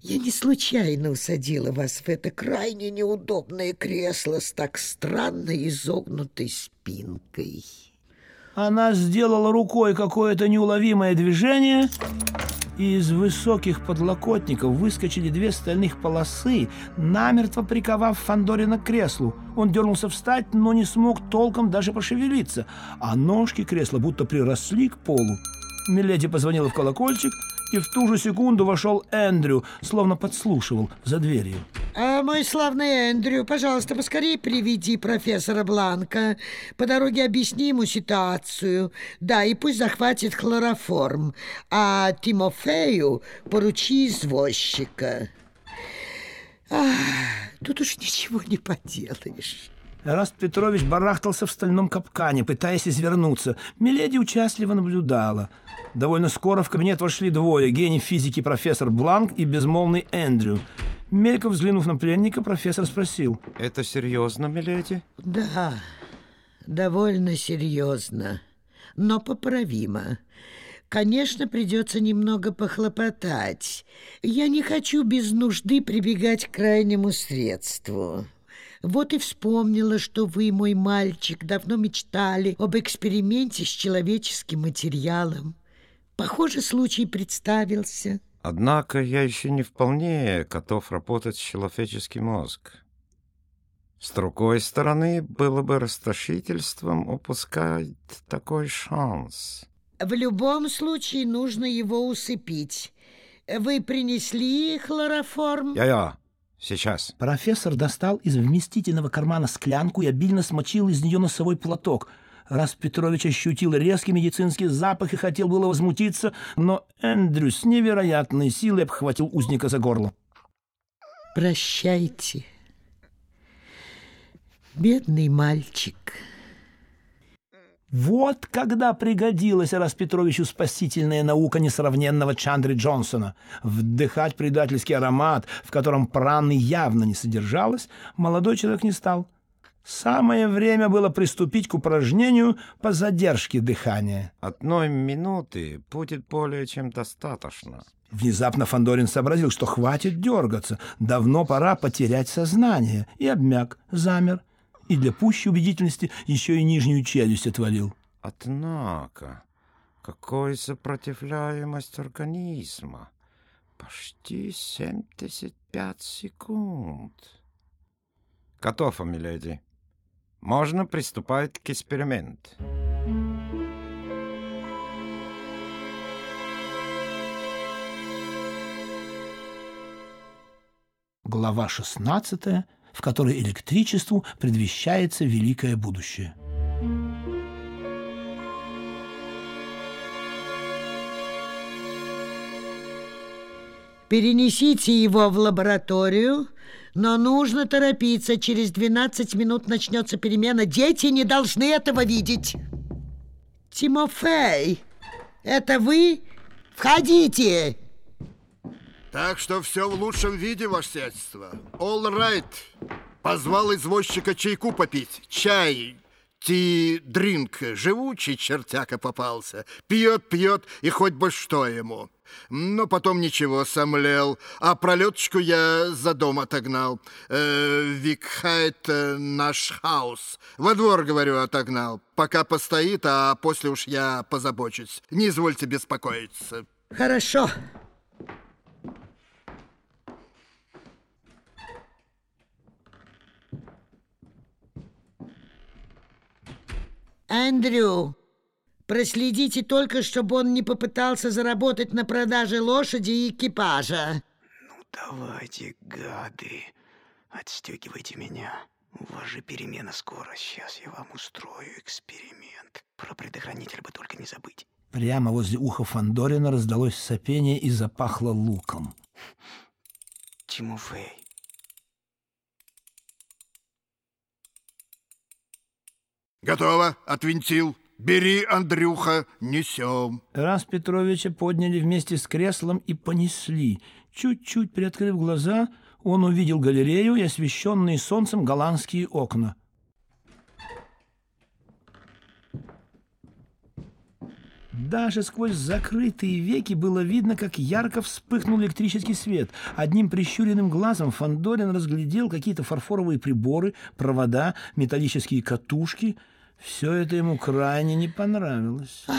Я не случайно усадила вас в это крайне неудобное кресло с так странно изогнутой спинкой. Она сделала рукой какое-то неуловимое движение, и из высоких подлокотников выскочили две стальных полосы, намертво приковав Фандорина к креслу. Он дернулся встать, но не смог толком даже пошевелиться, а ножки кресла будто приросли к полу. Миледи позвонила в колокольчик, и в ту же секунду вошел Эндрю, словно подслушивал за дверью. А, мой славный Эндрю, пожалуйста, поскорее приведи профессора Бланка. По дороге объясни ему ситуацию. Да, и пусть захватит хлороформ. А Тимофею поручи извозчика. Ах, тут уж ничего не поделаешь. Раст Петрович барахтался в стальном капкане, пытаясь извернуться. Миледи участливо наблюдала. Довольно скоро в кабинет вошли двое – гений физики профессор Бланк и безмолвный Эндрю. Мельком взглянув на пленника, профессор спросил. «Это серьезно, миледи?» Да, довольно серьезно, но поправимо. Конечно, придется немного похлопотать. Я не хочу без нужды прибегать к крайнему средству. Вот и вспомнила, что вы, мой мальчик, давно мечтали об эксперименте с человеческим материалом. Похоже, случай представился. Однако я еще не вполне готов работать с человеческим мозг. С другой стороны, было бы расточительством упускать такой шанс. В любом случае нужно его усыпить. Вы принесли хлороформ? Я-я, сейчас. Профессор достал из вместительного кармана склянку и обильно смочил из нее носовой платок. Раз Петрович ощутил резкий медицинский запах и хотел было возмутиться, но Эндрю с невероятной силой обхватил узника за горло. Прощайте, бедный мальчик. Вот когда пригодилась Распетровичу спасительная наука несравненного Чандри Джонсона. Вдыхать предательский аромат, в котором праны явно не содержалось, молодой человек не стал. Самое время было приступить к упражнению по задержке дыхания. Одной минуты будет более чем достаточно. Внезапно Фандорин сообразил, что хватит дергаться, давно пора потерять сознание, и обмяк, замер, и для пущей убедительности еще и нижнюю челюсть отвалил. Однако, какой сопротивляемость организма? Почти 75 секунд. Готово, миледи. Можно приступать к эксперименту. Глава 16, в которой электричеству предвещается великое будущее. Перенесите его в лабораторию, но нужно торопиться. Через 12 минут начнется перемена. Дети не должны этого видеть. Тимофей, это вы? Входите! Так что все в лучшем виде, ваше сельство. All right. Позвал извозчика чайку попить. Чай, ти дринк, живучий чертяка попался. Пьет, пьет, и хоть бы что ему. Но потом ничего, сомлел. А пролеточку я за дом отогнал. Э, behind our house. Во двор, говорю, отогнал. Пока постоит, а после уж я позабочусь. Не извольте беспокоиться. Хорошо. Эндрю, проследите только, чтобы он не попытался заработать на продаже лошади и экипажа. Ну, давайте, гады, отстегивайте меня. У вас же перемена скоро. Сейчас я вам устрою эксперимент. Про предохранитель бы только не забыть. Прямо возле уха Фандорина раздалось сопение и запахло луком. Тимофей, Готово, отвинтил. Бери, Андрюха, несем. Раз Петровича подняли вместе с креслом и понесли. Чуть-чуть приоткрыв глаза, он увидел галерею и освещенные солнцем голландские окна. Даже сквозь закрытые веки было видно, как ярко вспыхнул электрический свет. Одним прищуренным глазом Фандорин разглядел какие-то фарфоровые приборы, провода, металлические катушки. Все это ему крайне не понравилось. Ах,